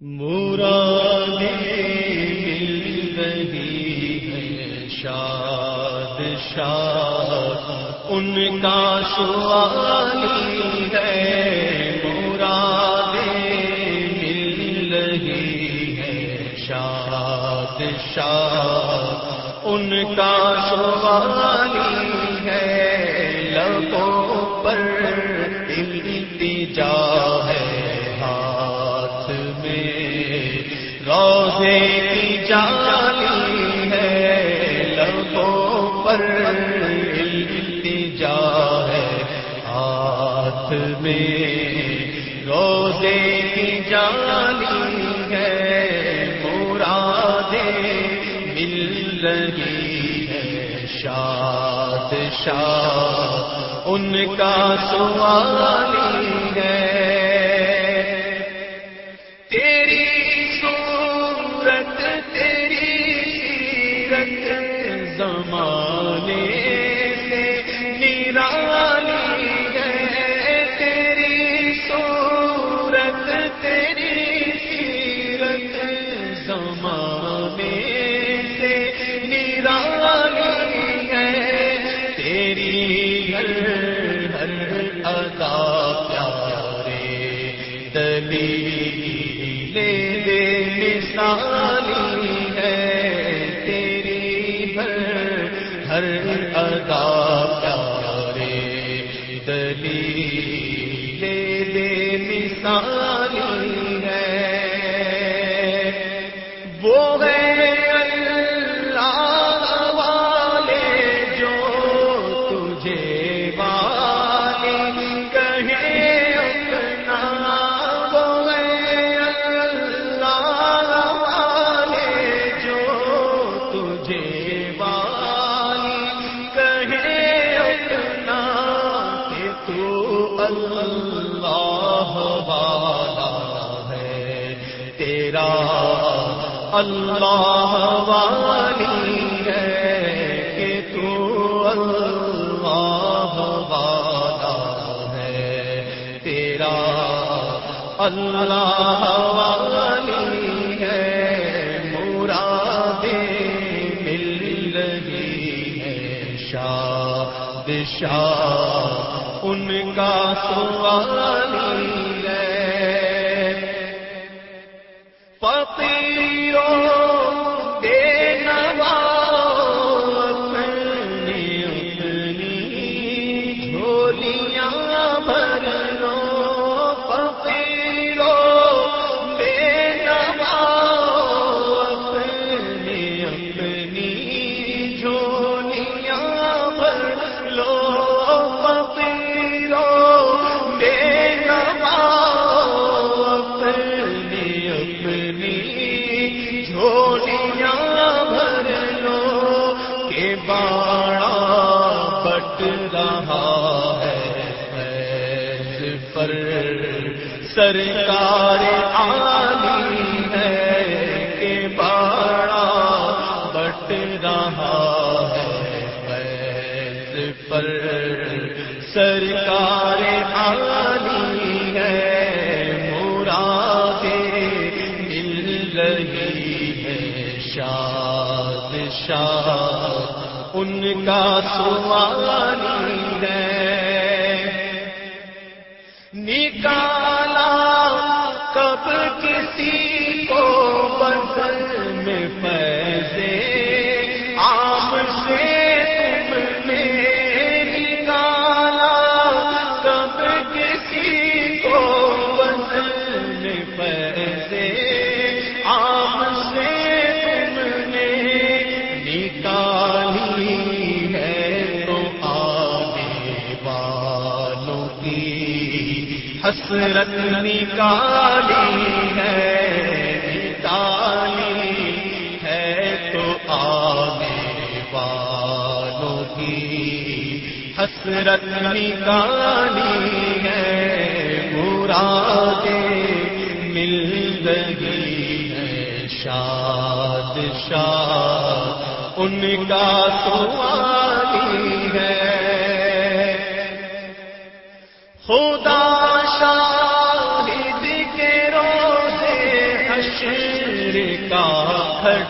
مراد مل رہی ہے شاد شاد ان کا سوالی ہے مراد مل رہی ہے شاد شاد ان کا سوالی ہے روزے کی جالی ہے، لبوں پر التجا ہے۔ ہاتھ میں روزے کی جالی ہے مرادے مل رہی ہے شاد شاد ان کا سوالی ہے زمان ادا پیارے دلی لے لے مثالی اللہ والا ہے۔ تیرا اللہ والی ہے کہ تو اللہ والا ہے۔ تیرا اللہ والی ہے مراد مل رہی ہے شاد شاہ ان کا سوال سرکار عالی ہے کہ بڑا بٹ رہا ہے۔ فیض پر سرکار عالی ہے۔ مراد مل رہی ہے۔ شاد شاد ان کا سوالی ہے۔ نکالا آپ کسی کو بدل میں حسرت نکالی ہے نکالی ہے تو آنے والوں کی حسرت نکالی ہے مراد مل رہی ہے شاد شاد ان کا سوالی ہے۔ خدا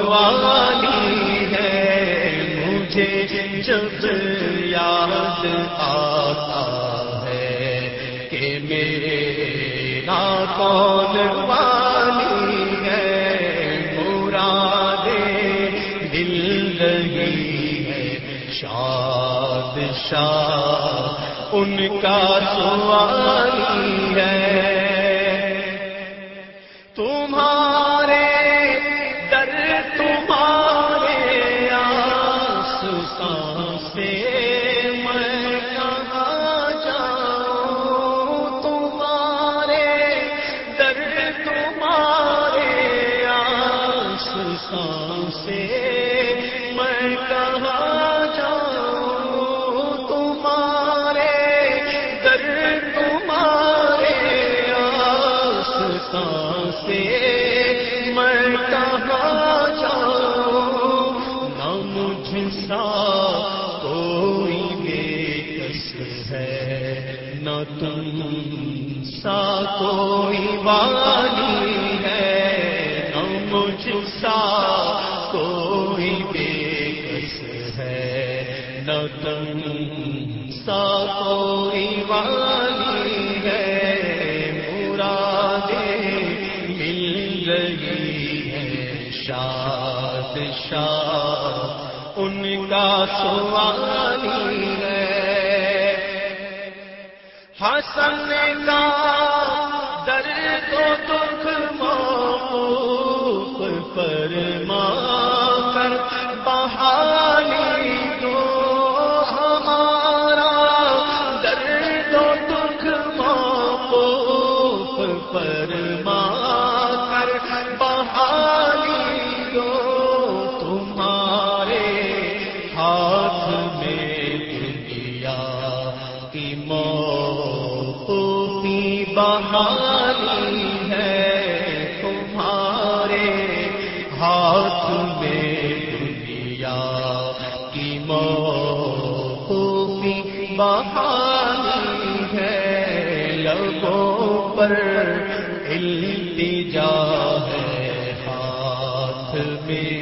والی ہے مجھے جب یاد آتا ہے کہ میرا کون والی ہے مراد دل رہی ہے شاد شاد ان کا سوالی ہے آس سے میں کہاں جاؤں تمہارے در تمہارے آس سے میں کہاں جاؤں تمہارے در تمہارے آس سے تم سا کوئی والی ہے نہ مجھ سا کوئی بے کس ہے۔ نہ تم سا کوئی والی ہے، مرادیں مل رہی ہے شاد شاد ان کا سوالی ہے حسن کا درد و دکھ موقف فرما کر بحالی دو ہمارا درد و دکھ موقوف فرما موقوفی بحالی ہے تمہارے ہاتھ میں دنیا کی موقوفی بحالی ہے۔ لبوں پر التجا ہے ہاتھ میں۔